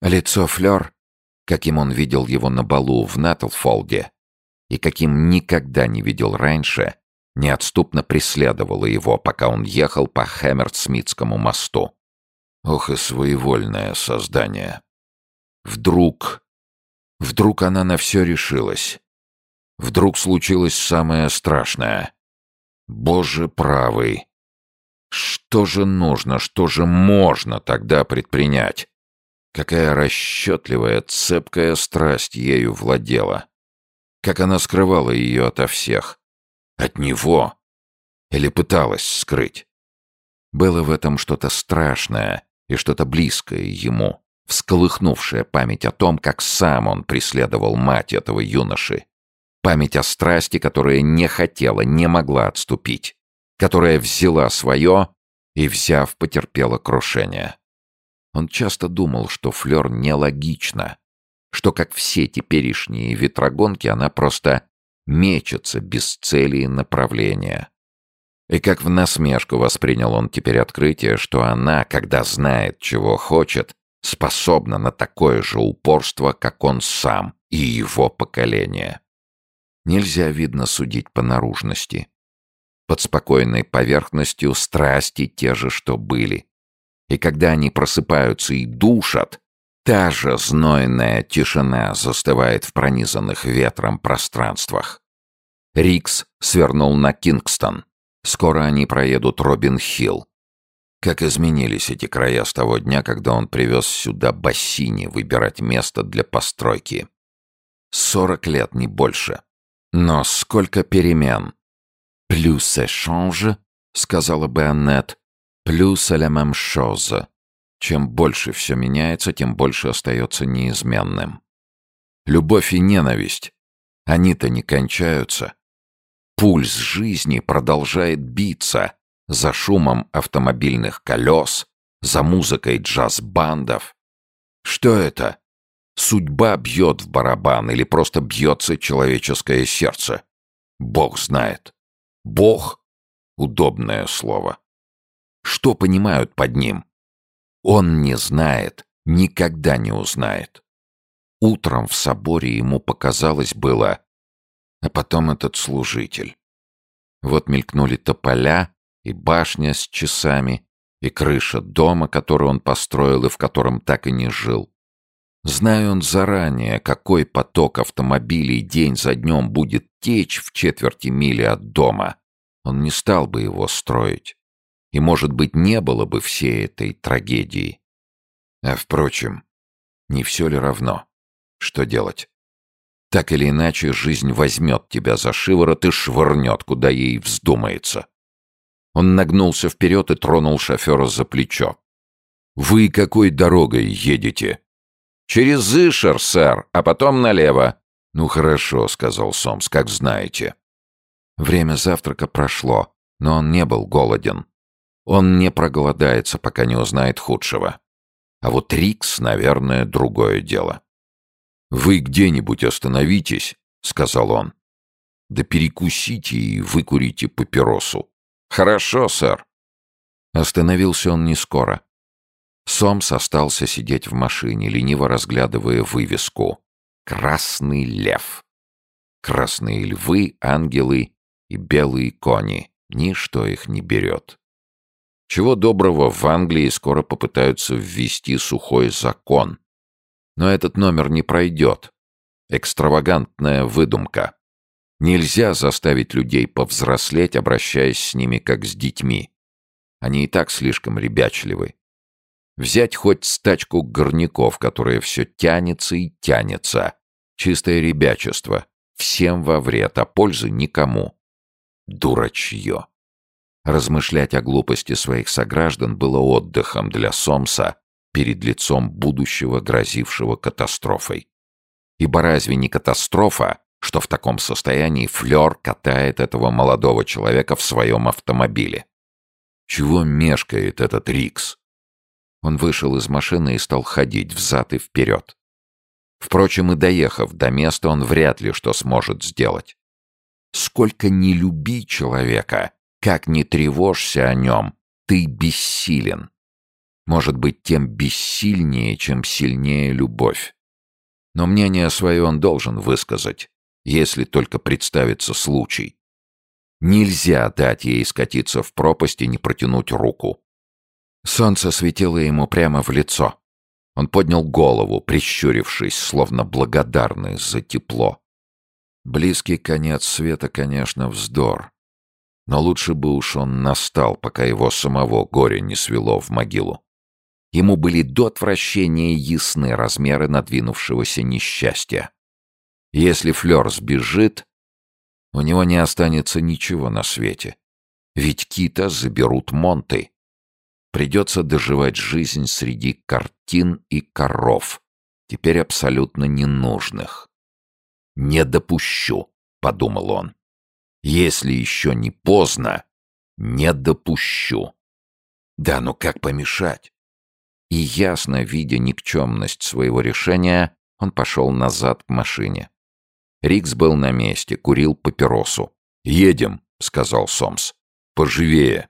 Лицо Флёр, каким он видел его на балу в Натлфолде, и каким никогда не видел раньше, неотступно преследовало его, пока он ехал по Хэммерсмитскому мосту. Ох и своевольное создание. Вдруг... Вдруг она на все решилась. Вдруг случилось самое страшное. Боже правый! Что же нужно, что же можно тогда предпринять? Какая расчетливая, цепкая страсть ею владела. Как она скрывала ее ото всех. От него. Или пыталась скрыть. Было в этом что-то страшное и что-то близкое ему, всколыхнувшее память о том, как сам он преследовал мать этого юноши. Память о страсти, которая не хотела, не могла отступить которая взяла свое и, взяв, потерпела крушение. Он часто думал, что Флёр нелогична, что, как все теперешние ветрогонки, она просто мечется без цели и направления. И как в насмешку воспринял он теперь открытие, что она, когда знает, чего хочет, способна на такое же упорство, как он сам и его поколение. Нельзя, видно, судить по наружности. Под спокойной поверхностью страсти те же, что были. И когда они просыпаются и душат, та же знойная тишина застывает в пронизанных ветром пространствах. Рикс свернул на Кингстон. Скоро они проедут Робин-Хилл. Как изменились эти края с того дня, когда он привез сюда Бассини выбирать место для постройки. Сорок лет, не больше. Но сколько перемен, «Плюс échange», — сказала бы Аннет, «плюс même chose». Чем больше все меняется, тем больше остается неизменным. Любовь и ненависть, они-то не кончаются. Пульс жизни продолжает биться за шумом автомобильных колес, за музыкой джаз-бандов. Что это? Судьба бьет в барабан или просто бьется человеческое сердце? Бог знает. Бог — удобное слово. Что понимают под ним? Он не знает, никогда не узнает. Утром в соборе ему показалось было, а потом этот служитель. Вот мелькнули тополя и башня с часами, и крыша дома, который он построил и в котором так и не жил. Зная он заранее, какой поток автомобилей день за днем будет течь в четверти мили от дома, он не стал бы его строить. И, может быть, не было бы всей этой трагедии. А, впрочем, не все ли равно? Что делать? Так или иначе, жизнь возьмет тебя за шиворот и швырнет, куда ей вздумается. Он нагнулся вперед и тронул шофера за плечо. «Вы какой дорогой едете?» «Через Ишер, сэр, а потом налево». «Ну хорошо», — сказал Сомс, — «как знаете». Время завтрака прошло, но он не был голоден. Он не проголодается, пока не узнает худшего. А вот Рикс, наверное, другое дело. «Вы где-нибудь остановитесь», — сказал он. «Да перекусите и выкурите папиросу». «Хорошо, сэр». Остановился он не скоро. Сомс остался сидеть в машине, лениво разглядывая вывеску. «Красный лев». Красные львы, ангелы и белые кони. Ничто их не берет. Чего доброго в Англии скоро попытаются ввести сухой закон. Но этот номер не пройдет. Экстравагантная выдумка. Нельзя заставить людей повзрослеть, обращаясь с ними как с детьми. Они и так слишком ребячливы. Взять хоть стачку горняков, которая все тянется и тянется. Чистое ребячество. Всем во вред, а пользы никому. Дурачье. Размышлять о глупости своих сограждан было отдыхом для Сомса перед лицом будущего, грозившего катастрофой. Ибо разве не катастрофа, что в таком состоянии Флёр катает этого молодого человека в своем автомобиле? Чего мешкает этот Рикс? Он вышел из машины и стал ходить взад и вперед. Впрочем, и доехав до места, он вряд ли что сможет сделать. Сколько не люби человека, как не тревожься о нем, ты бессилен. может быть тем бессильнее, чем сильнее любовь. Но мнение свое он должен высказать, если только представится случай. Нельзя дать ей скатиться в пропасть и не протянуть руку. Солнце светило ему прямо в лицо. Он поднял голову, прищурившись, словно благодарный за тепло. Близкий конец света, конечно, вздор. Но лучше бы уж он настал, пока его самого горе не свело в могилу. Ему были до отвращения ясны размеры надвинувшегося несчастья. Если Флёр сбежит, у него не останется ничего на свете. Ведь Кита заберут Монты. Придется доживать жизнь среди картин и коров, теперь абсолютно ненужных. «Не допущу», — подумал он. «Если еще не поздно, не допущу». Да, ну как помешать? И ясно, видя никчемность своего решения, он пошел назад к машине. Рикс был на месте, курил папиросу. «Едем», — сказал Сомс. «Поживее».